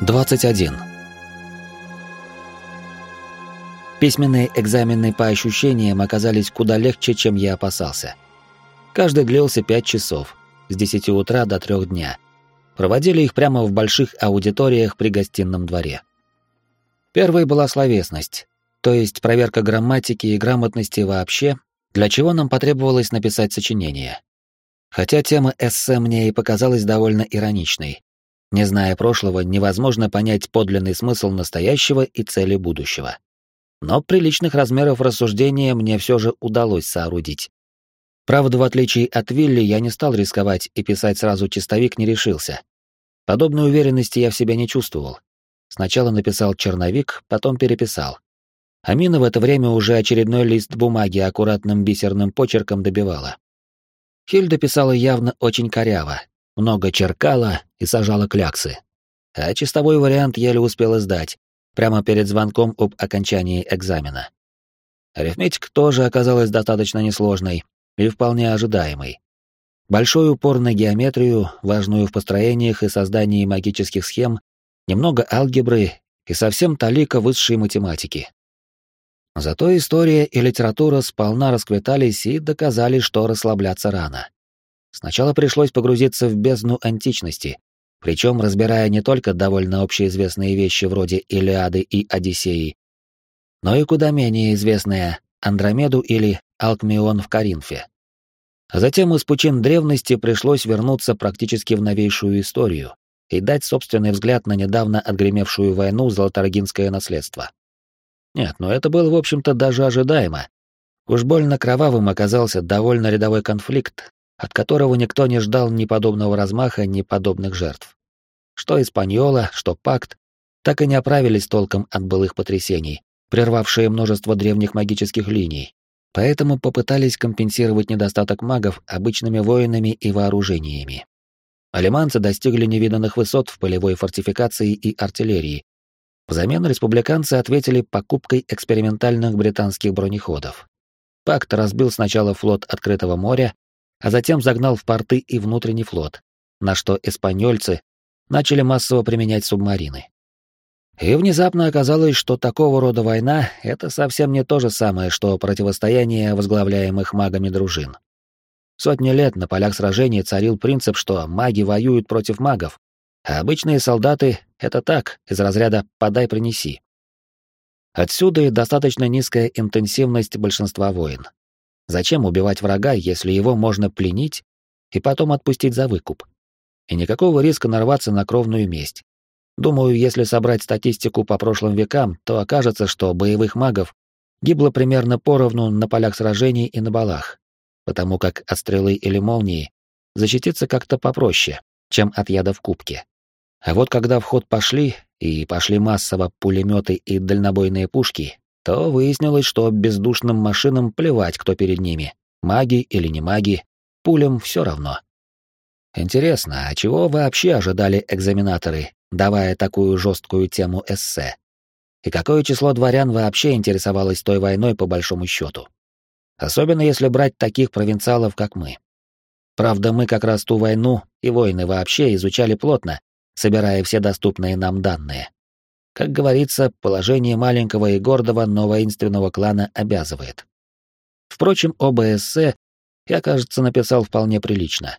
21. Письменные экзамены по ощущениям оказались куда легче, чем я опасался. Каждый длился 5 часов, с 10 утра до 3 дня. Проводили их прямо в больших аудиториях при гостином дворе. Первой была словесность, то есть проверка грамматики и грамотности вообще, для чего нам потребовалось написать сочинение. Хотя тема эссе мне и показалась довольно ироничной. Не зная прошлого, невозможно понять подлинный смысл настоящего и цели будущего. Но приличных размеров рассуждения мне все же удалось соорудить. Правда, в отличие от Вилли, я не стал рисковать и писать сразу чистовик не решился. Подобной уверенности я в себе не чувствовал. Сначала написал черновик, потом переписал. Амина в это время уже очередной лист бумаги аккуратным бисерным почерком добивала. Хильда писала явно очень коряво, много черкала и сажала кляксы. А чистовой вариант еле успела сдать, прямо перед звонком об окончании экзамена. Арифметика тоже оказалась достаточно несложной и вполне ожидаемой. Большой упор на геометрию, важную в построениях и создании магических схем, немного алгебры и совсем талика высшей математики. Зато история и литература сполна расквитались и доказали, что расслабляться рано. Сначала пришлось погрузиться в бездну античности, причем разбирая не только довольно общеизвестные вещи вроде Илиады и Одиссеи, но и куда менее известные Андромеду или Алкмион в Каринфе. Затем из пучин древности пришлось вернуться практически в новейшую историю и дать собственный взгляд на недавно отгремевшую войну Золоторогинское наследство. Нет, но это было, в общем-то, даже ожидаемо. Уж больно кровавым оказался довольно рядовой конфликт, от которого никто не ждал ни подобного размаха, ни подобных жертв. Что Испаньола, что Пакт так и не оправились толком от былых потрясений, прервавшие множество древних магических линий, поэтому попытались компенсировать недостаток магов обычными воинами и вооружениями. Алиманцы достигли невиданных высот в полевой фортификации и артиллерии. Взамен республиканцы ответили покупкой экспериментальных британских бронеходов. Пакт разбил сначала флот открытого моря, а затем загнал в порты и внутренний флот, на что испаньольцы начали массово применять субмарины. И внезапно оказалось, что такого рода война — это совсем не то же самое, что противостояние возглавляемых магами дружин. Сотни лет на полях сражений царил принцип, что маги воюют против магов, а обычные солдаты — это так, из разряда «подай, принеси». Отсюда и достаточно низкая интенсивность большинства войн. Зачем убивать врага, если его можно пленить и потом отпустить за выкуп? И никакого риска нарваться на кровную месть. Думаю, если собрать статистику по прошлым векам, то окажется, что боевых магов гибло примерно поровну на полях сражений и на балах, потому как от стрелы или молнии защититься как-то попроще, чем от яда в кубке. А вот когда в ход пошли, и пошли массово пулеметы и дальнобойные пушки, то выяснилось, что бездушным машинам плевать, кто перед ними, маги или не маги, пулям все равно. Интересно, а чего вообще ожидали экзаменаторы, давая такую жесткую тему эссе? И какое число дворян вообще интересовалось той войной по большому счету? Особенно если брать таких провинциалов, как мы. Правда, мы как раз ту войну и войны вообще изучали плотно, собирая все доступные нам данные. Как говорится, положение маленького и гордого, но воинственного клана обязывает. Впрочем, оба эссе я, кажется, написал вполне прилично.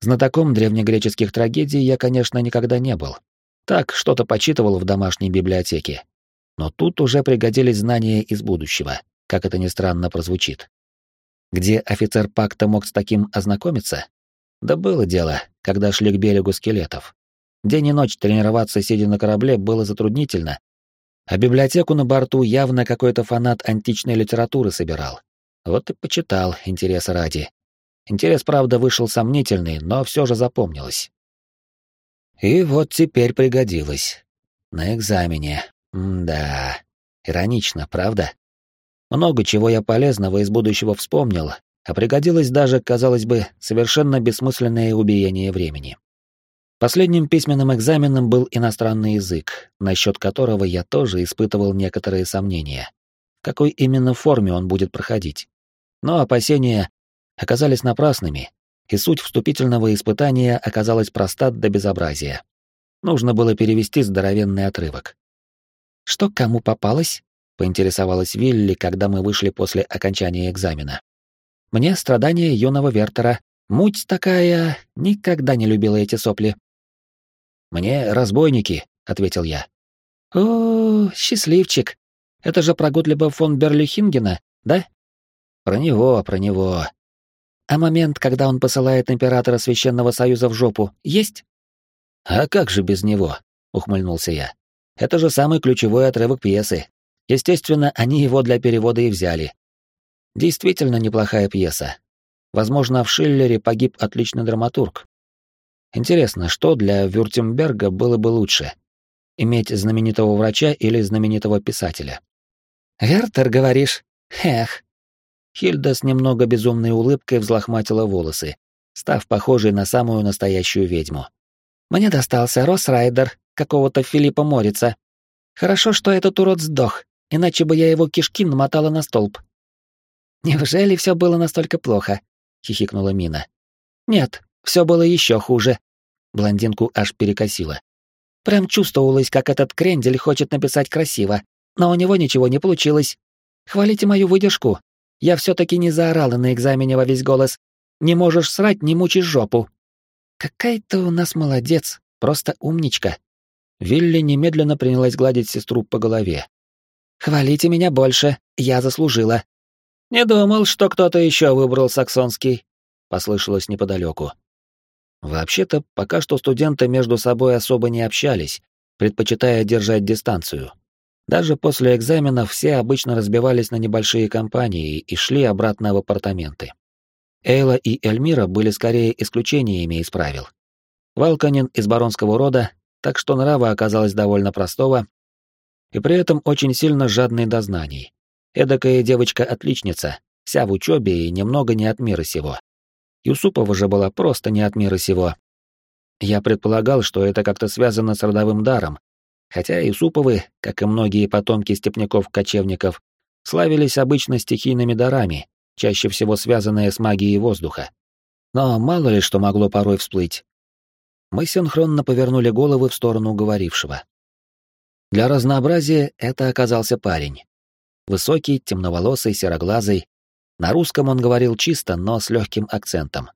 Знатоком древнегреческих трагедий я, конечно, никогда не был. Так, что-то почитывал в домашней библиотеке. Но тут уже пригодились знания из будущего, как это ни странно прозвучит. Где офицер пакта мог с таким ознакомиться? Да было дело, когда шли к берегу скелетов. День и ночь тренироваться, сидя на корабле, было затруднительно, а библиотеку на борту явно какой-то фанат античной литературы собирал. Вот и почитал, интереса ради. Интерес, правда, вышел сомнительный, но все же запомнилось. И вот теперь пригодилось. На экзамене. М да, иронично, правда? Много чего я полезного из будущего вспомнил, а пригодилось даже, казалось бы, совершенно бессмысленное убиение времени. Последним письменным экзаменом был иностранный язык, насчет которого я тоже испытывал некоторые сомнения. В какой именно форме он будет проходить? Но опасения оказались напрасными, и суть вступительного испытания оказалась проста до безобразия. Нужно было перевести здоровенный отрывок. «Что кому попалось?» — поинтересовалась Вилли, когда мы вышли после окончания экзамена. «Мне страдания юного Вертера. Муть такая... Никогда не любила эти сопли». «Мне разбойники», — ответил я. «О, счастливчик. Это же про Готлиба фон Берлихингена, да?» «Про него, про него». «А момент, когда он посылает императора Священного Союза в жопу, есть?» «А как же без него?» — ухмыльнулся я. «Это же самый ключевой отрывок пьесы. Естественно, они его для перевода и взяли. Действительно неплохая пьеса. Возможно, в Шиллере погиб отличный драматург. Интересно, что для Вюртемберга было бы лучше? Иметь знаменитого врача или знаменитого писателя? «Вертер, говоришь? Эх!» Хильда с немного безумной улыбкой взлохматила волосы, став похожей на самую настоящую ведьму. Мне достался Росрайдер, какого-то Филиппа Морица. Хорошо, что этот урод сдох, иначе бы я его кишки намотала на столб. Неужели все было настолько плохо? хихикнула Мина. Нет, все было еще хуже. Блондинку аж перекосило. Прям чувствовалось, как этот крендель хочет написать красиво, но у него ничего не получилось. Хвалите мою выдержку. Я все-таки не заорала на экзамене во весь голос. Не можешь срать, не мучишь жопу. Какая ты у нас молодец, просто умничка. Вилли немедленно принялась гладить сестру по голове. Хвалите меня больше, я заслужила. Не думал, что кто-то еще выбрал саксонский, послышалось неподалеку. Вообще-то, пока что студенты между собой особо не общались, предпочитая держать дистанцию. Даже после экзаменов все обычно разбивались на небольшие компании и шли обратно в апартаменты. Эйла и Эльмира были скорее исключениями из правил. Валканин из баронского рода, так что нрава оказалась довольно простого, и при этом очень сильно жадной до знаний. Эдакая девочка-отличница, вся в учебе и немного не от мира сего. Юсупова же была просто не от мира сего. Я предполагал, что это как-то связано с родовым даром, хотя Юсуповы, как и многие потомки степняков-кочевников, славились обычно стихийными дарами, чаще всего связанные с магией воздуха. Но мало ли что могло порой всплыть. Мы синхронно повернули головы в сторону говорившего. Для разнообразия это оказался парень. Высокий, темноволосый, сероглазый. На русском он говорил чисто, но с легким акцентом.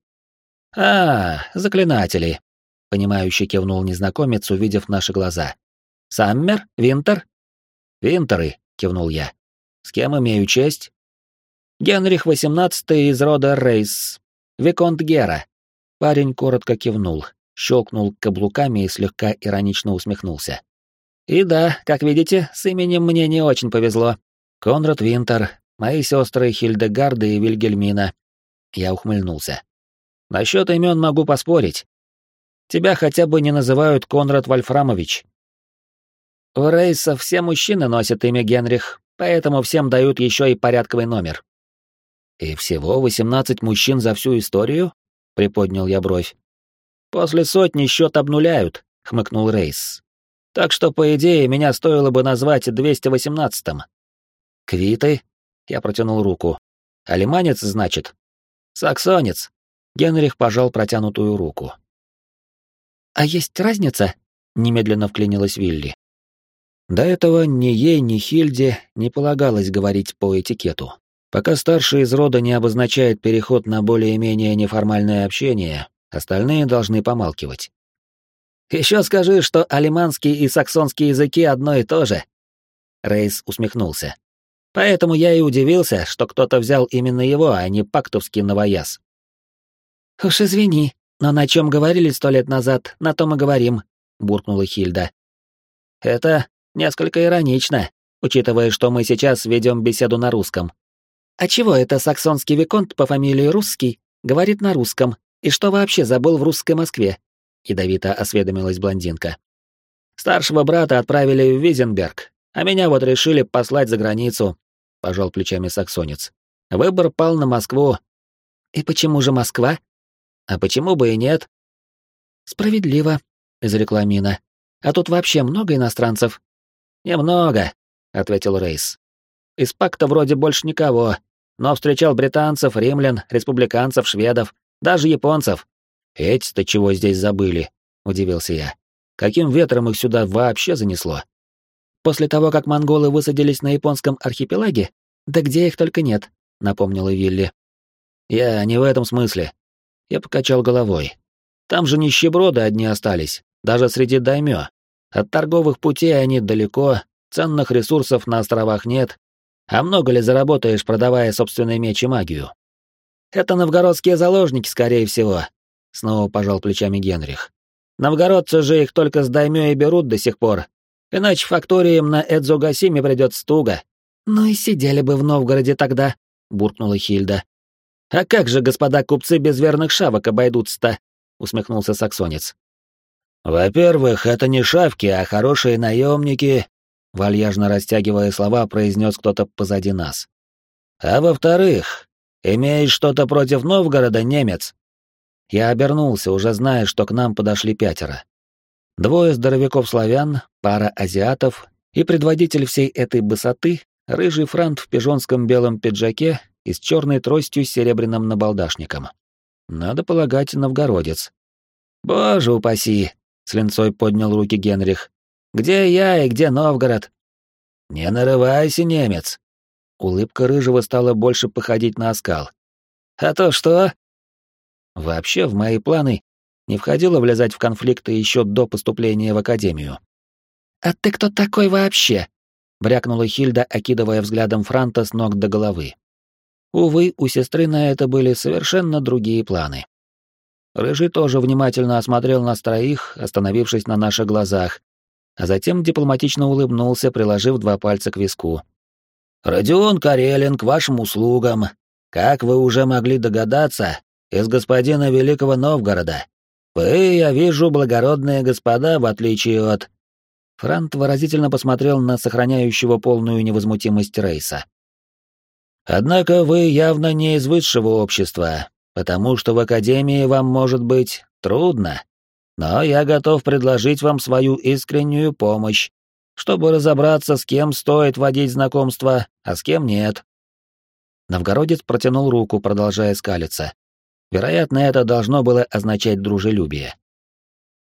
«А, заклинатели», — понимающе кивнул незнакомец, увидев наши глаза. «Саммер? Винтер?» «Винтеры», — кивнул я. «С кем имею честь?» Генрих XVIII из рода Рейс. Виконт Гера. Парень коротко кивнул, щелкнул каблуками и слегка иронично усмехнулся. И да, как видите, с именем мне не очень повезло. Конрад Винтер, мои сестры Хильдегарда и Вильгельмина. Я ухмыльнулся. Насчет имен могу поспорить. Тебя хотя бы не называют Конрад Вольфрамович. У Рейса все мужчины носят имя Генрих, поэтому всем дают еще и порядковый номер. «И всего восемнадцать мужчин за всю историю?» — приподнял я бровь. «После сотни счет обнуляют», — хмыкнул Рейс. «Так что, по идее, меня стоило бы назвать 218-м». «Квиты?» — я протянул руку. «Алиманец, значит?» «Саксонец». Генрих пожал протянутую руку. «А есть разница?» — немедленно вклинилась Вилли. До этого ни ей, ни Хильде не полагалось говорить по этикету. Пока старший из рода не обозначает переход на более-менее неформальное общение, остальные должны помалкивать. «Еще скажи, что алиманский и саксонский языки одно и то же!» Рейс усмехнулся. «Поэтому я и удивился, что кто-то взял именно его, а не пактовский новояз». «Уж извини, но на чем говорили сто лет назад, на том и говорим», — буркнула Хильда. «Это несколько иронично, учитывая, что мы сейчас ведем беседу на русском», а чего это саксонский виконт по фамилии Русский говорит на русском, и что вообще забыл в русской Москве? Ядовито осведомилась блондинка. Старшего брата отправили в Визенберг, а меня вот решили послать за границу, пожал плечами саксонец. Выбор пал на Москву. И почему же Москва? А почему бы и нет? Справедливо, изрекла Мина. А тут вообще много иностранцев? Немного, ответил Рейс. Из пакта вроде больше никого, но встречал британцев, римлян, республиканцев, шведов, даже японцев. Эти-то чего здесь забыли? Удивился я. Каким ветром их сюда вообще занесло? После того, как монголы высадились на японском архипелаге? Да где их только нет, напомнила Вилли. Я не в этом смысле. Я покачал головой. Там же нищеброды одни остались, даже среди даймё. От торговых путей они далеко, ценных ресурсов на островах нет. А много ли заработаешь, продавая собственный меч и магию? Это новгородские заложники, скорее всего. Снова пожал плечами Генрих. Новгородцы же их только с даймё и берут до сих пор. Иначе факториям на Эдзогасиме придется туго. Ну и сидели бы в Новгороде тогда, буркнула Хильда. А как же господа купцы без верных шавок обойдутся-то? усмехнулся саксонец. Во-первых, это не шавки, а хорошие наемники, вальяжно растягивая слова, произнес кто-то позади нас. А во-вторых, имеешь что-то против Новгорода, немец? Я обернулся, уже зная, что к нам подошли пятеро. Двое здоровяков-славян, пара азиатов и предводитель всей этой бысоты, рыжий франт в пижонском белом пиджаке и с черной тростью с серебряным набалдашником. Надо полагать, новгородец. «Боже упаси!» — с поднял руки Генрих. «Где я и где Новгород?» «Не нарывайся, немец!» Улыбка рыжего стала больше походить на оскал. «А то что?» Вообще, в мои планы не входило влезать в конфликты еще до поступления в академию. «А ты кто такой вообще?» — брякнула Хильда, окидывая взглядом Франта с ног до головы. Увы, у сестры на это были совершенно другие планы. Рыжий тоже внимательно осмотрел нас троих, остановившись на наших глазах, а затем дипломатично улыбнулся, приложив два пальца к виску. «Родион Карелин к вашим услугам. Как вы уже могли догадаться, из господина Великого Новгорода. Вы, я вижу, благородные господа, в отличие от...» Франт выразительно посмотрел на сохраняющего полную невозмутимость Рейса. «Однако вы явно не из высшего общества, потому что в Академии вам может быть трудно. Но я готов предложить вам свою искреннюю помощь, чтобы разобраться, с кем стоит водить знакомство, а с кем нет». Новгородец протянул руку, продолжая скалиться. Вероятно, это должно было означать дружелюбие.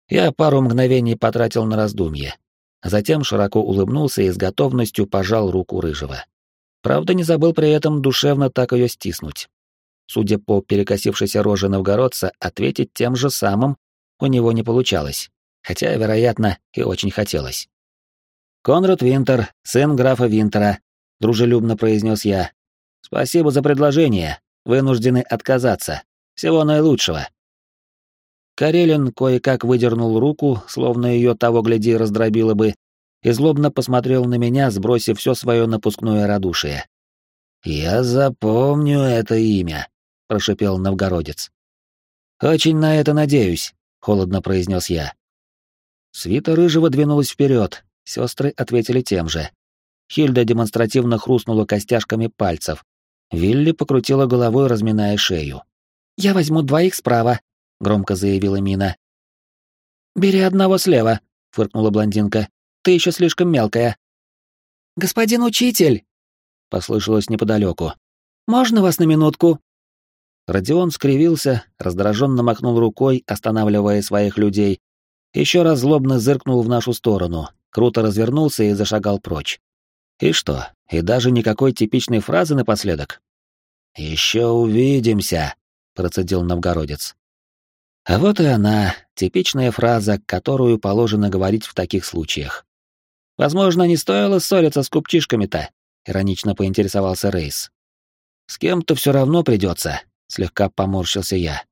Я пару мгновений потратил на раздумье, затем широко улыбнулся и с готовностью пожал руку Рыжего. Правда, не забыл при этом душевно так ее стиснуть. Судя по перекосившейся роже новгородца, ответить тем же самым у него не получалось, хотя, вероятно, и очень хотелось. «Конрад Винтер, сын графа Винтера», — дружелюбно произнес я. «Спасибо за предложение. Вынуждены отказаться. Всего наилучшего. Карелин кое-как выдернул руку, словно ее того гляди раздробило бы, и злобно посмотрел на меня, сбросив все свое напускное радушие. «Я запомню это имя», — прошипел новгородец. «Очень на это надеюсь», — холодно произнес я. Свита Рыжего двинулась вперед, сестры ответили тем же. Хильда демонстративно хрустнула костяшками пальцев. Вилли покрутила головой, разминая шею. «Я возьму двоих справа», — громко заявила Мина. «Бери одного слева», — фыркнула блондинка. «Ты еще слишком мелкая». «Господин учитель!» — послышалось неподалеку. «Можно вас на минутку?» Родион скривился, раздраженно махнул рукой, останавливая своих людей, еще раз злобно зыркнул в нашу сторону, круто развернулся и зашагал прочь. И что, и даже никакой типичной фразы напоследок? «Еще увидимся», процедил новгородец. А вот и она, типичная фраза, которую положено говорить в таких случаях. Возможно, не стоило ссориться с купчишками-то, иронично поинтересовался Рейс. С кем-то все равно придется, слегка поморщился я.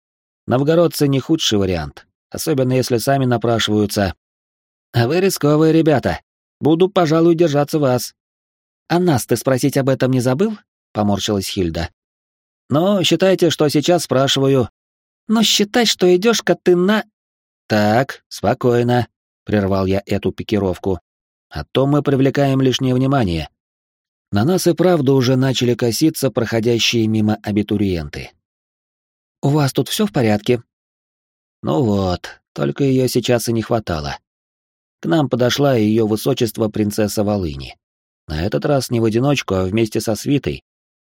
Новгородцы не худший вариант, особенно если сами напрашиваются. А вы рисковые ребята. Буду, пожалуй, держаться вас. А нас ты спросить об этом не забыл? Поморщилась Хильда. Но считайте, что сейчас спрашиваю. Но считай, что идешь-ка ты на... Так, спокойно, прервал я эту пикировку. А то мы привлекаем лишнее внимание. На нас и правда уже начали коситься проходящие мимо абитуриенты. «У вас тут все в порядке?» Ну вот, только ее сейчас и не хватало. К нам подошла ее высочество принцесса Волыни. На этот раз не в одиночку, а вместе со свитой,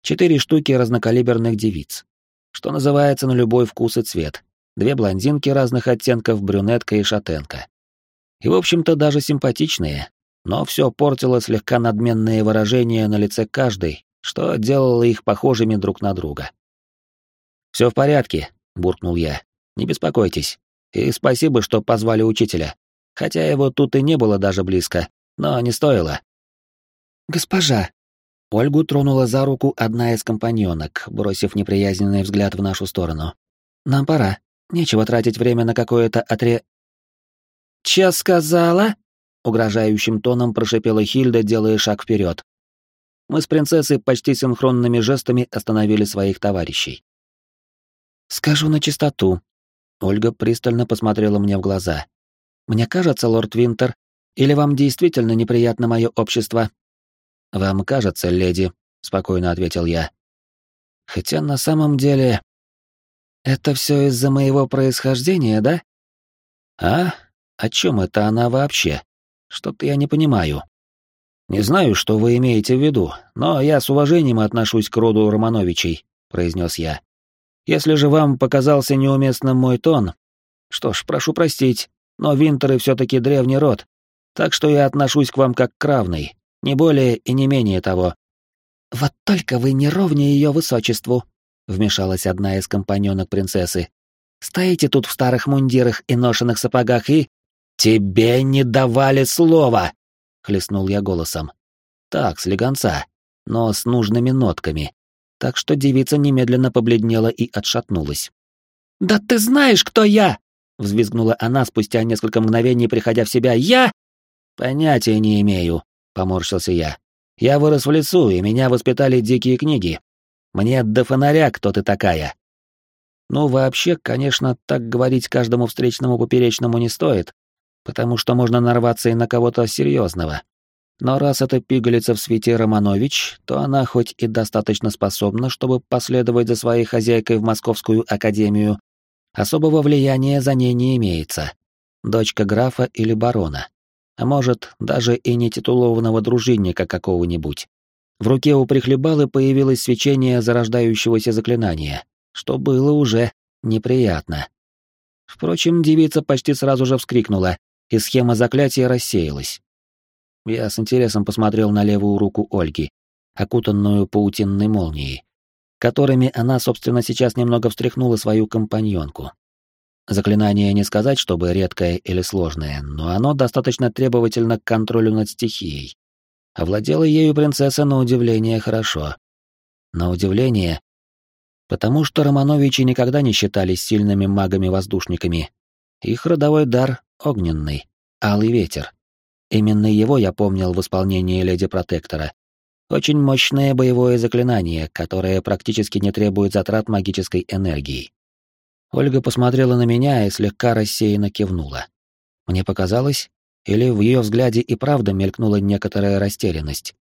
четыре штуки разнокалиберных девиц. Что называется на любой вкус и цвет. Две блондинки разных оттенков, брюнетка и шатенка. И, в общем-то, даже симпатичные. Но все портило слегка надменные выражения на лице каждой, что делало их похожими друг на друга. Все в порядке», — буркнул я. «Не беспокойтесь. И спасибо, что позвали учителя. Хотя его тут и не было даже близко, но не стоило». «Госпожа!» Ольгу тронула за руку одна из компаньонок, бросив неприязненный взгляд в нашу сторону. «Нам пора. Нечего тратить время на какое-то отре...» «Че сказала?» — угрожающим тоном прошипела Хильда, делая шаг вперед. Мы с принцессой почти синхронными жестами остановили своих товарищей. «Скажу на чистоту». Ольга пристально посмотрела мне в глаза. «Мне кажется, лорд Винтер, или вам действительно неприятно мое общество?» «Вам кажется, леди», — спокойно ответил я. «Хотя на самом деле...» «Это все из-за моего происхождения, да?» «А? О чем это она вообще? Что-то я не понимаю». «Не знаю, что вы имеете в виду, но я с уважением отношусь к роду Романовичей», — произнес я. Если же вам показался неуместным мой тон, что ж, прошу простить, но Винтеры все-таки древний род, так что я отношусь к вам как к равной, не более и не менее того». «Вот только вы не ровнее ее высочеству», — вмешалась одна из компаньонок принцессы. «Стоите тут в старых мундирах и ношенных сапогах и...» «Тебе не давали слова!» — хлестнул я голосом. «Так, слегонца, но с нужными нотками, так что девица немедленно побледнела и отшатнулась. «Да ты знаешь, кто я!» — взвизгнула она спустя несколько мгновений, приходя в себя. «Я?» «Понятия не имею», — поморщился я. «Я вырос в лесу, и меня воспитали дикие книги. Мне до фонаря, кто ты такая». Ну, вообще, конечно, так говорить каждому встречному поперечному не стоит, потому что можно нарваться и на кого-то серьезного. Но раз это пигалица в свете Романович, то она хоть и достаточно способна, чтобы последовать за своей хозяйкой в Московскую академию, особого влияния за ней не имеется. Дочка графа или барона. А может, даже и не титулованного дружинника какого-нибудь. В руке у прихлебалы появилось свечение зарождающегося заклинания, что было уже неприятно. Впрочем, девица почти сразу же вскрикнула, и схема заклятия рассеялась. Я с интересом посмотрел на левую руку Ольги, окутанную паутинной молнией, которыми она, собственно, сейчас немного встряхнула свою компаньонку. Заклинание не сказать, чтобы редкое или сложное, но оно достаточно требовательно к контролю над стихией. Овладела ею принцесса на удивление хорошо. На удивление, потому что Романовичи никогда не считались сильными магами-воздушниками. Их родовой дар — огненный, алый ветер. Именно его я помнил в исполнении Леди Протектора. Очень мощное боевое заклинание, которое практически не требует затрат магической энергии. Ольга посмотрела на меня и слегка рассеянно кивнула. Мне показалось, или в ее взгляде и правда мелькнула некоторая растерянность.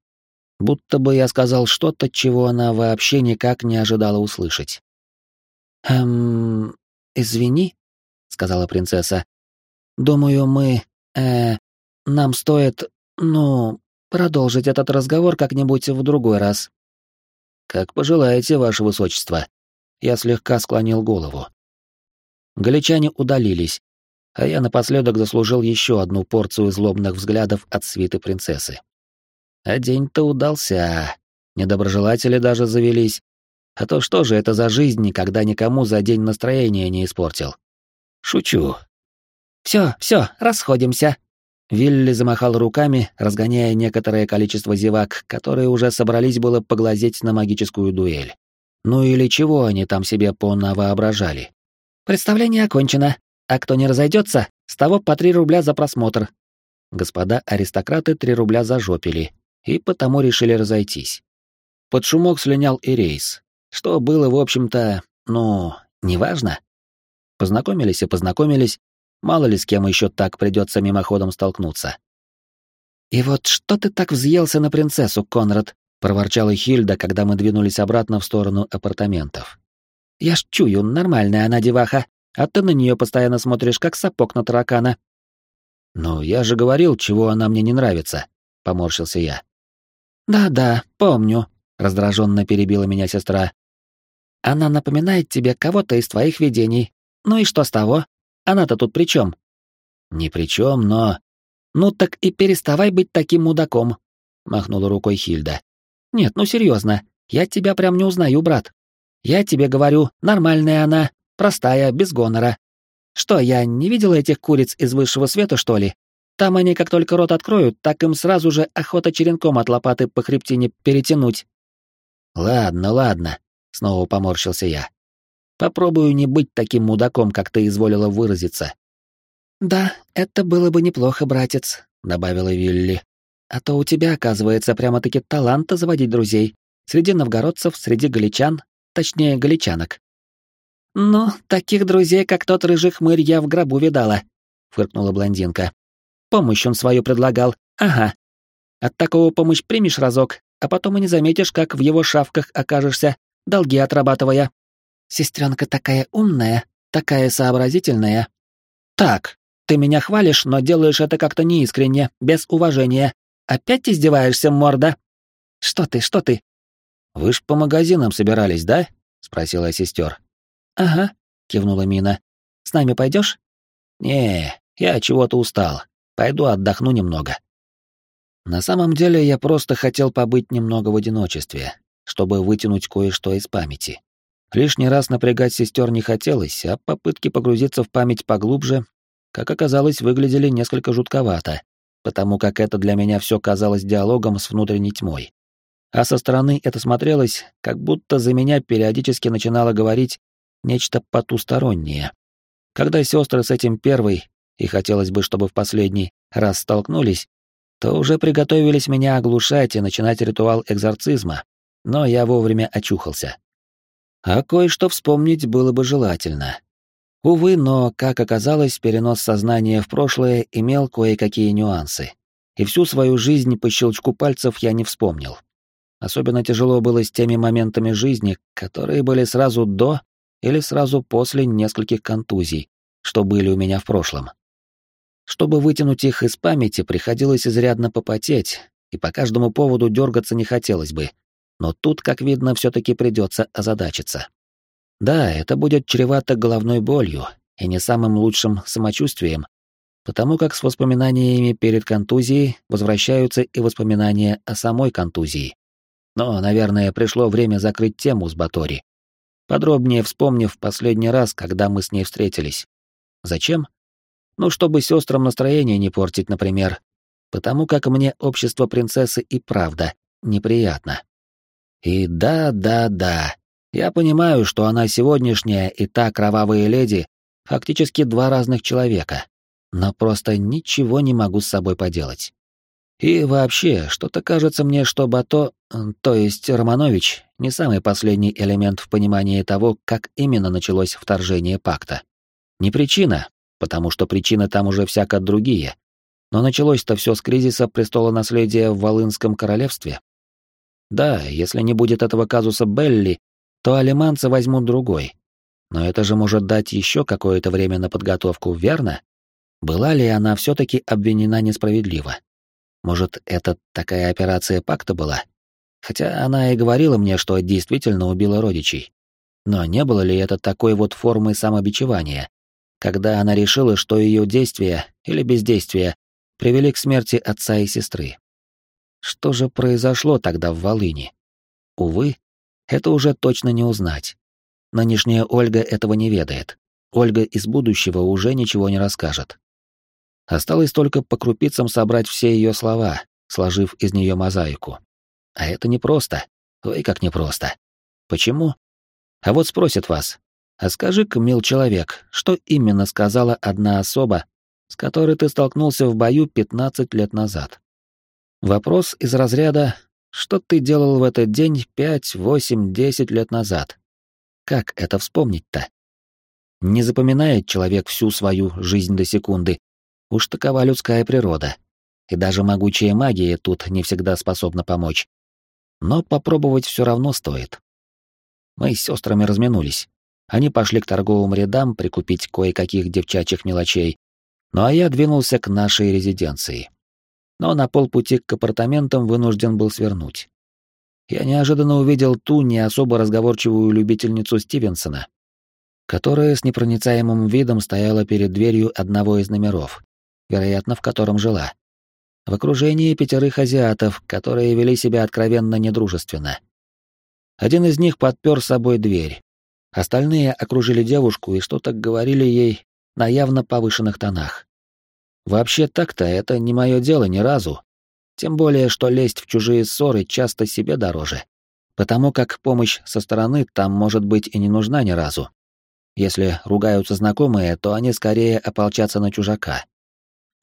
Будто бы я сказал что-то, чего она вообще никак не ожидала услышать. «Эм, извини», — сказала принцесса. «Думаю, мы, э, нам стоит, ну, продолжить этот разговор как-нибудь в другой раз. Как пожелаете, ваше высочество. Я слегка склонил голову. Галичане удалились, а я напоследок заслужил еще одну порцию злобных взглядов от свиты принцессы. А день-то удался, недоброжелатели даже завелись. А то что же это за жизнь, когда никому за день настроение не испортил? Шучу. Все, все, расходимся, Вилли замахал руками, разгоняя некоторое количество зевак, которые уже собрались было поглазеть на магическую дуэль. Ну или чего они там себе понавоображали. «Представление окончено, а кто не разойдется, с того по три рубля за просмотр». Господа аристократы три рубля зажопили, и потому решили разойтись. Под шумок слинял и рейс, что было, в общем-то, ну, неважно. Познакомились и познакомились, Мало ли с кем еще так придется мимоходом столкнуться. «И вот что ты так взъелся на принцессу, Конрад?» — проворчала Хильда, когда мы двинулись обратно в сторону апартаментов. «Я ж чую, нормальная она деваха, а ты на нее постоянно смотришь, как сапог на таракана». «Ну, я же говорил, чего она мне не нравится», — поморщился я. «Да-да, помню», — раздраженно перебила меня сестра. «Она напоминает тебе кого-то из твоих видений. Ну и что с того? Она-то тут при чем? Ни при чем, но... Ну так и переставай быть таким мудаком, махнула рукой Хильда. Нет, ну серьезно, я тебя прям не узнаю, брат. Я тебе говорю, нормальная она, простая, без гонора. Что, я не видела этих куриц из высшего света, что ли? Там они как только рот откроют, так им сразу же охота черенком от лопаты по хребтине перетянуть. Ладно, ладно, снова поморщился я. Попробую не быть таким мудаком, как ты изволила выразиться. Да, это было бы неплохо, братец, добавила Вилли. А то у тебя, оказывается, прямо-таки таланта заводить друзей. Среди новгородцев, среди галичан, точнее, галичанок. «Ну, таких друзей, как тот рыжий хмырь, я в гробу видала», — фыркнула блондинка. «Помощь он свою предлагал. Ага. От такого помощь примешь разок, а потом и не заметишь, как в его шавках окажешься, долги отрабатывая. Сестренка такая умная, такая сообразительная. Так, ты меня хвалишь, но делаешь это как-то неискренне, без уважения. Опять издеваешься, морда? Что ты, что ты? Вы ж по магазинам собирались, да? спросила сестер. Ага, кивнула Мина. С нами пойдешь? Не, я чего-то устал. Пойду отдохну немного. На самом деле я просто хотел побыть немного в одиночестве, чтобы вытянуть кое-что из памяти. Лишний раз напрягать сестер не хотелось, а попытки погрузиться в память поглубже, как оказалось, выглядели несколько жутковато, потому как это для меня все казалось диалогом с внутренней тьмой. А со стороны это смотрелось, как будто за меня периодически начинало говорить нечто потустороннее. Когда сестры с этим первый, и хотелось бы, чтобы в последний, раз столкнулись, то уже приготовились меня оглушать и начинать ритуал экзорцизма, но я вовремя очухался. А кое-что вспомнить было бы желательно. Увы, но, как оказалось, перенос сознания в прошлое имел кое-какие нюансы. И всю свою жизнь по щелчку пальцев я не вспомнил. Особенно тяжело было с теми моментами жизни, которые были сразу до или сразу после нескольких контузий, что были у меня в прошлом. Чтобы вытянуть их из памяти, приходилось изрядно попотеть, и по каждому поводу дергаться не хотелось бы. Но тут, как видно, все-таки придется озадачиться. Да, это будет чревато головной болью и не самым лучшим самочувствием, потому как с воспоминаниями перед контузией возвращаются и воспоминания о самой контузии. Но, наверное, пришло время закрыть тему с Батори, подробнее вспомнив последний раз, когда мы с ней встретились. Зачем? Ну, чтобы сестрам настроение не портить, например. Потому как мне общество принцессы и правда неприятно. И да, да, да. Я понимаю, что она сегодняшняя и та кровавая леди фактически два разных человека. Но просто ничего не могу с собой поделать. И вообще, что-то кажется мне, что Бато, то есть Романович, не самый последний элемент в понимании того, как именно началось вторжение пакта. Не причина, потому что причины там уже всяко другие. Но началось-то все с кризиса престола наследия в Волынском королевстве. Да, если не будет этого казуса Белли, то алиманцы возьмут другой. Но это же может дать еще какое-то время на подготовку, верно? Была ли она все-таки обвинена несправедливо? Может, это такая операция пакта была? Хотя она и говорила мне, что действительно убила родичей. Но не было ли это такой вот формой самобичевания, когда она решила, что ее действия или бездействие привели к смерти отца и сестры. Что же произошло тогда в Волыни? Увы, это уже точно не узнать. Нынешняя Ольга этого не ведает. Ольга из будущего уже ничего не расскажет. Осталось только по крупицам собрать все ее слова, сложив из нее мозаику. А это непросто. Ой, как непросто. Почему? А вот спросит вас, а скажи-ка, мил человек, что именно сказала одна особа, с которой ты столкнулся в бою 15 лет назад? Вопрос из разряда «Что ты делал в этот день 5, 8, 10 лет назад?» Как это вспомнить-то? Не запоминает человек всю свою жизнь до секунды. Уж такова людская природа. И даже могучая магия тут не всегда способна помочь. Но попробовать все равно стоит. Мы с сестрами разминулись. Они пошли к торговым рядам прикупить кое-каких девчачьих мелочей, ну а я двинулся к нашей резиденции. Но на полпути к апартаментам вынужден был свернуть. Я неожиданно увидел ту не особо разговорчивую любительницу Стивенсона, которая с непроницаемым видом стояла перед дверью одного из номеров, вероятно, в котором жила. в окружении пятерых азиатов, которые вели себя откровенно недружественно. Один из них подпер с собой дверь. Остальные окружили девушку и что-то говорили ей на явно повышенных тонах. Вообще так-то это не мое дело ни разу. Тем более, что лезть в чужие ссоры часто себе дороже. Потому как помощь со стороны там может быть и не нужна ни разу. Если ругаются знакомые, то они скорее ополчатся на чужака.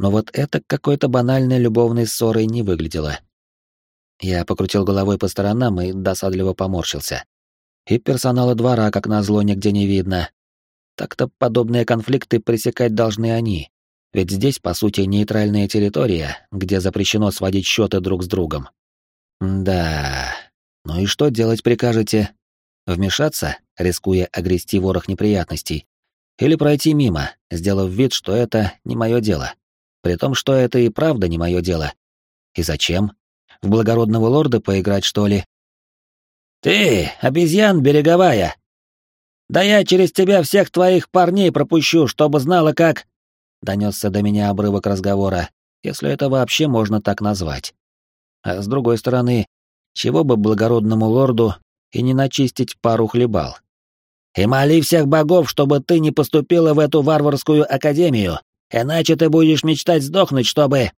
Но вот это какой-то банальной любовной ссорой не выглядело. Я покрутил головой по сторонам и досадливо поморщился. И персонала двора, как назло, нигде не видно. Так-то подобные конфликты пресекать должны они. Ведь здесь, по сути, нейтральная территория, где запрещено сводить счеты друг с другом. Да. Ну и что делать прикажете? Вмешаться, рискуя огрести ворох неприятностей? Или пройти мимо, сделав вид, что это не мое дело? При том, что это и правда не мое дело. И зачем? В благородного лорда поиграть, что ли? «Ты, обезьян береговая! Да я через тебя всех твоих парней пропущу, чтобы знала, как...» Донесся до меня обрывок разговора, если это вообще можно так назвать. А с другой стороны, чего бы благородному лорду и не начистить пару хлебал? «И моли всех богов, чтобы ты не поступила в эту варварскую академию, иначе ты будешь мечтать сдохнуть, чтобы...»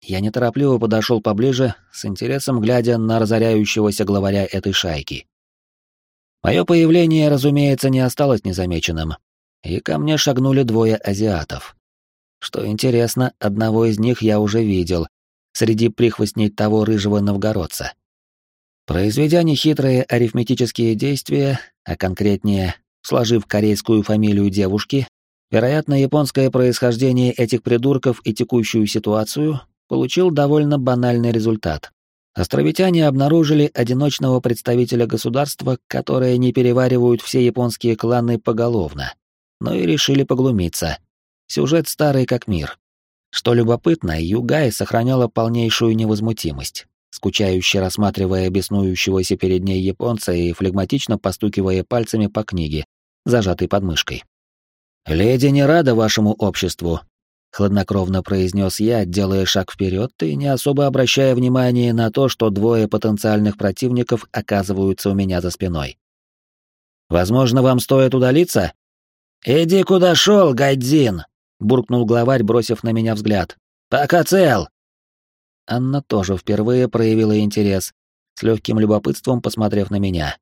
Я неторопливо подошел поближе, с интересом глядя на разоряющегося главаря этой шайки. Мое появление, разумеется, не осталось незамеченным, и ко мне шагнули двое азиатов. Что интересно, одного из них я уже видел, среди прихвостней того рыжего новгородца. Произведя нехитрые арифметические действия, а конкретнее, сложив корейскую фамилию девушки, вероятно, японское происхождение этих придурков и текущую ситуацию, получил довольно банальный результат. Островитяне обнаружили одиночного представителя государства, которое не переваривают все японские кланы поголовно, но и решили поглумиться. Сюжет старый как мир. Что любопытно, Югай сохраняла полнейшую невозмутимость, скучающе рассматривая беснующегося перед ней японца и флегматично постукивая пальцами по книге, зажатой под мышкой. «Леди не рада вашему обществу», хладнокровно произнес я, делая шаг вперед и не особо обращая внимания на то, что двое потенциальных противников оказываются у меня за спиной. Возможно, вам стоит удалиться? Иди куда шел, Гайдзин, буркнул главарь, бросив на меня взгляд. Пока цел. Анна тоже впервые проявила интерес, с легким любопытством посмотрев на меня.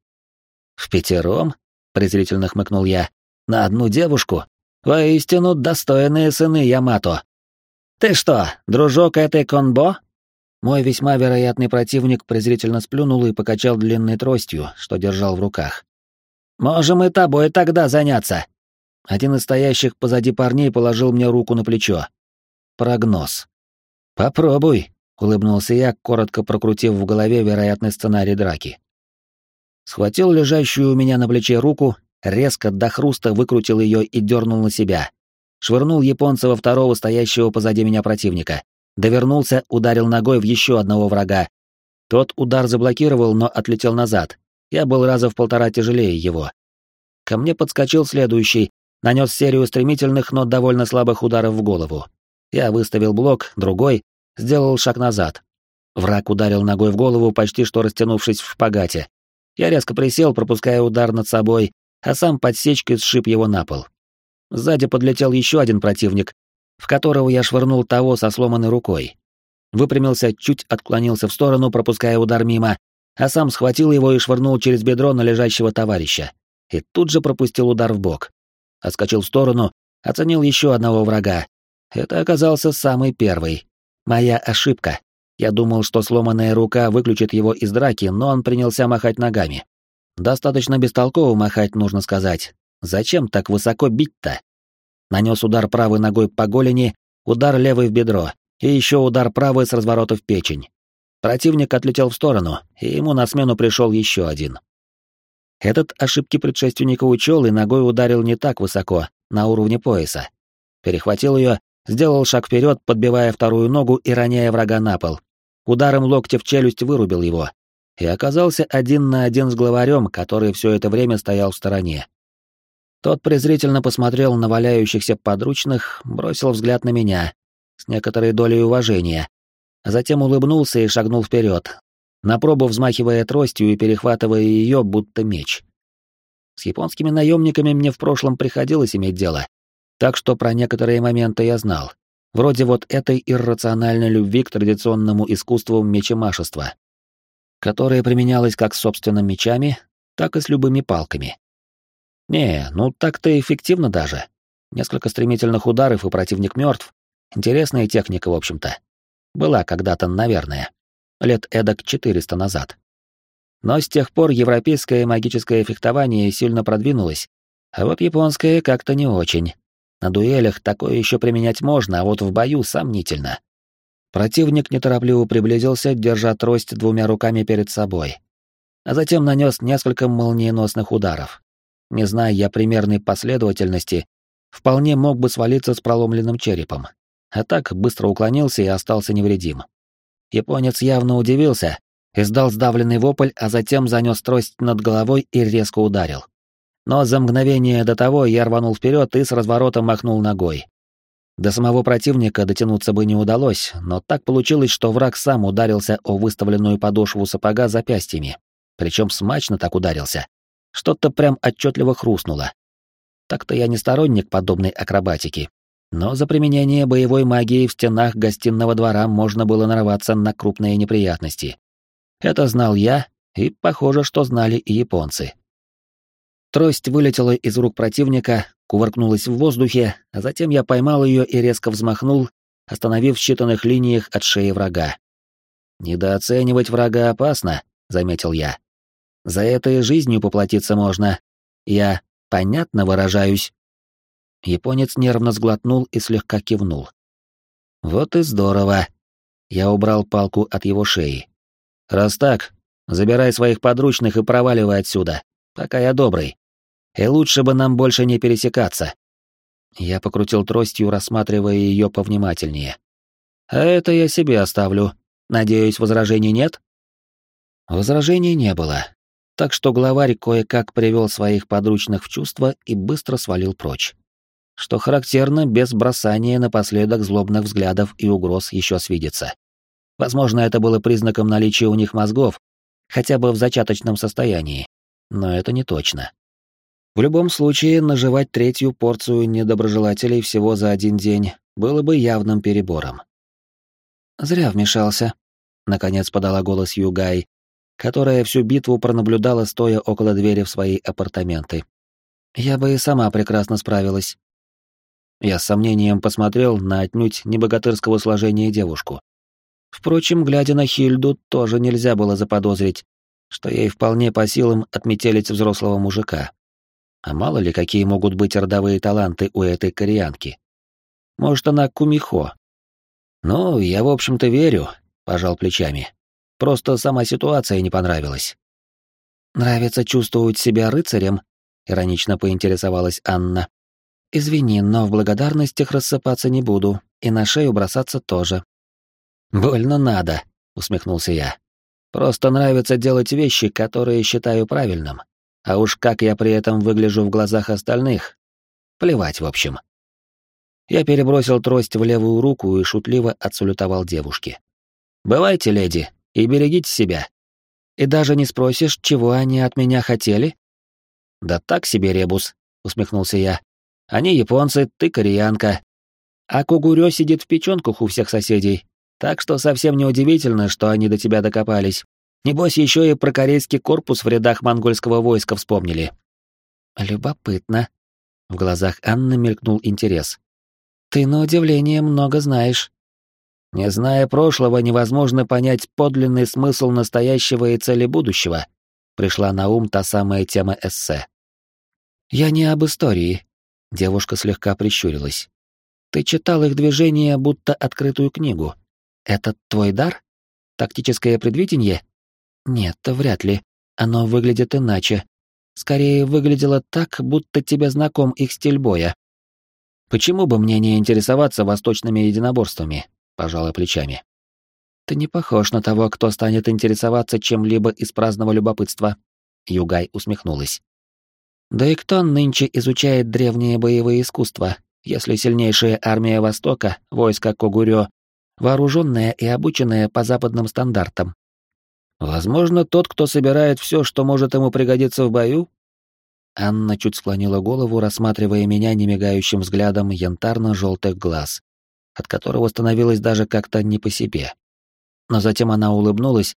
В пятером? презрительно хмыкнул я. На одну девушку? Воистину достойные сыны Ямато. Ты что, дружок этой конбо? Мой весьма вероятный противник презрительно сплюнул и покачал длинной тростью, что держал в руках. Можем и тобой тогда заняться. Один из стоящих позади парней положил мне руку на плечо. Прогноз. Попробуй, улыбнулся я, коротко прокрутив в голове вероятный сценарий драки. Схватил лежащую у меня на плече руку резко до хруста выкрутил ее и дернул на себя. Швырнул японца во второго стоящего позади меня противника. Довернулся, ударил ногой в еще одного врага. Тот удар заблокировал, но отлетел назад. Я был раза в полтора тяжелее его. Ко мне подскочил следующий, нанес серию стремительных, но довольно слабых ударов в голову. Я выставил блок, другой, сделал шаг назад. Враг ударил ногой в голову, почти что растянувшись в шпагате. Я резко присел, пропуская удар над собой, а сам подсечкой сшиб его на пол. Сзади подлетел еще один противник, в которого я швырнул того со сломанной рукой. Выпрямился, чуть отклонился в сторону, пропуская удар мимо, а сам схватил его и швырнул через бедро на лежащего товарища. И тут же пропустил удар в бок. Отскочил в сторону, оценил еще одного врага. Это оказался самый первый. Моя ошибка. Я думал, что сломанная рука выключит его из драки, но он принялся махать ногами. Достаточно бестолково махать, нужно сказать. Зачем так высоко бить-то? Нанес удар правой ногой по голени, удар левой в бедро и еще удар правой с разворота в печень. Противник отлетел в сторону, и ему на смену пришел еще один. Этот ошибки предшественника учел и ногой ударил не так высоко, на уровне пояса. Перехватил ее, сделал шаг вперед, подбивая вторую ногу и роняя врага на пол. Ударом локтя в челюсть вырубил его, и оказался один на один с главарем, который все это время стоял в стороне. Тот презрительно посмотрел на валяющихся подручных, бросил взгляд на меня, с некоторой долей уважения, а затем улыбнулся и шагнул вперед, на пробу взмахивая тростью и перехватывая ее, будто меч. С японскими наемниками мне в прошлом приходилось иметь дело, так что про некоторые моменты я знал. Вроде вот этой иррациональной любви к традиционному искусству мечемашества, которое применялось как с собственными мечами, так и с любыми палками. Не, ну так-то эффективно даже. Несколько стремительных ударов, и противник мертв. Интересная техника, в общем-то. Была когда-то, наверное. Лет эдак 400 назад. Но с тех пор европейское магическое фехтование сильно продвинулось, а вот японское как-то не очень. На дуэлях такое еще применять можно, а вот в бою сомнительно. Противник неторопливо приблизился, держа трость двумя руками перед собой. А затем нанес несколько молниеносных ударов. Не зная я примерной последовательности, вполне мог бы свалиться с проломленным черепом. А так быстро уклонился и остался невредим. Японец явно удивился, издал сдавленный вопль, а затем занес трость над головой и резко ударил. Но за мгновение до того я рванул вперед и с разворота махнул ногой. До самого противника дотянуться бы не удалось, но так получилось, что враг сам ударился о выставленную подошву сапога запястьями. Причем смачно так ударился. Что-то прям отчетливо хрустнуло. Так-то я не сторонник подобной акробатики. Но за применение боевой магии в стенах гостиного двора можно было нарваться на крупные неприятности. Это знал я, и похоже, что знали и японцы. Трость вылетела из рук противника, кувыркнулась в воздухе, а затем я поймал ее и резко взмахнул, остановив в считанных линиях от шеи врага. «Недооценивать врага опасно», — заметил я. «За это и жизнью поплатиться можно. Я понятно выражаюсь?» Японец нервно сглотнул и слегка кивнул. «Вот и здорово». Я убрал палку от его шеи. «Раз так, забирай своих подручных и проваливай отсюда, пока я добрый. И лучше бы нам больше не пересекаться. Я покрутил тростью, рассматривая ее повнимательнее. А это я себе оставлю. Надеюсь, возражений нет? Возражений не было. Так что главарь кое-как привел своих подручных в чувство и быстро свалил прочь. Что характерно, без бросания напоследок злобных взглядов и угроз еще свидится. Возможно, это было признаком наличия у них мозгов, хотя бы в зачаточном состоянии. Но это не точно. В любом случае, наживать третью порцию недоброжелателей всего за один день было бы явным перебором. «Зря вмешался», — наконец подала голос Югай, которая всю битву пронаблюдала, стоя около двери в свои апартаменты. «Я бы и сама прекрасно справилась». Я с сомнением посмотрел на отнюдь небогатырского сложения девушку. Впрочем, глядя на Хильду, тоже нельзя было заподозрить, что ей вполне по силам отметелить взрослого мужика. А мало ли, какие могут быть родовые таланты у этой кореянки. Может, она кумихо. Ну, я, в общем-то, верю, пожал плечами. Просто сама ситуация не понравилась. Нравится чувствовать себя рыцарем? Иронично поинтересовалась Анна. Извини, но в благодарностях рассыпаться не буду, и на шею бросаться тоже. Больно надо, усмехнулся я. Просто нравится делать вещи, которые считаю правильным. А уж как я при этом выгляжу в глазах остальных? Плевать, в общем. Я перебросил трость в левую руку и шутливо отсалютовал девушке. «Бывайте, леди, и берегите себя. И даже не спросишь, чего они от меня хотели?» «Да так себе, Ребус», — усмехнулся я. «Они японцы, ты кореянка. А Кугурё сидит в печёнках у всех соседей, так что совсем неудивительно, что они до тебя докопались. Небось, еще и про корейский корпус в рядах монгольского войска вспомнили. Любопытно. В глазах Анны мелькнул интерес. Ты, на удивление, много знаешь. Не зная прошлого, невозможно понять подлинный смысл настоящего и цели будущего. Пришла на ум та самая тема эссе. Я не об истории. Девушка слегка прищурилась. Ты читал их движения, будто открытую книгу. Это твой дар? Тактическое предвидение? Нет, вряд ли. Оно выглядит иначе. Скорее, выглядело так, будто тебе знаком их стиль боя. Почему бы мне не интересоваться восточными единоборствами? Пожалуй, плечами. Ты не похож на того, кто станет интересоваться чем-либо из праздного любопытства. Югай усмехнулась. Да и кто нынче изучает древние боевые искусства, если сильнейшая армия Востока, войска Когурё, вооруженная и обученная по западным стандартам. Возможно, тот, кто собирает все, что может ему пригодиться в бою? Анна чуть склонила голову, рассматривая меня немигающим взглядом янтарно-желтых глаз, от которого становилось даже как-то не по себе. Но затем она улыбнулась,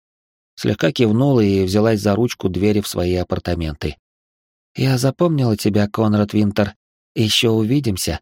слегка кивнула и взялась за ручку двери в свои апартаменты. «Я запомнила тебя, Конрад Винтер. Еще увидимся»,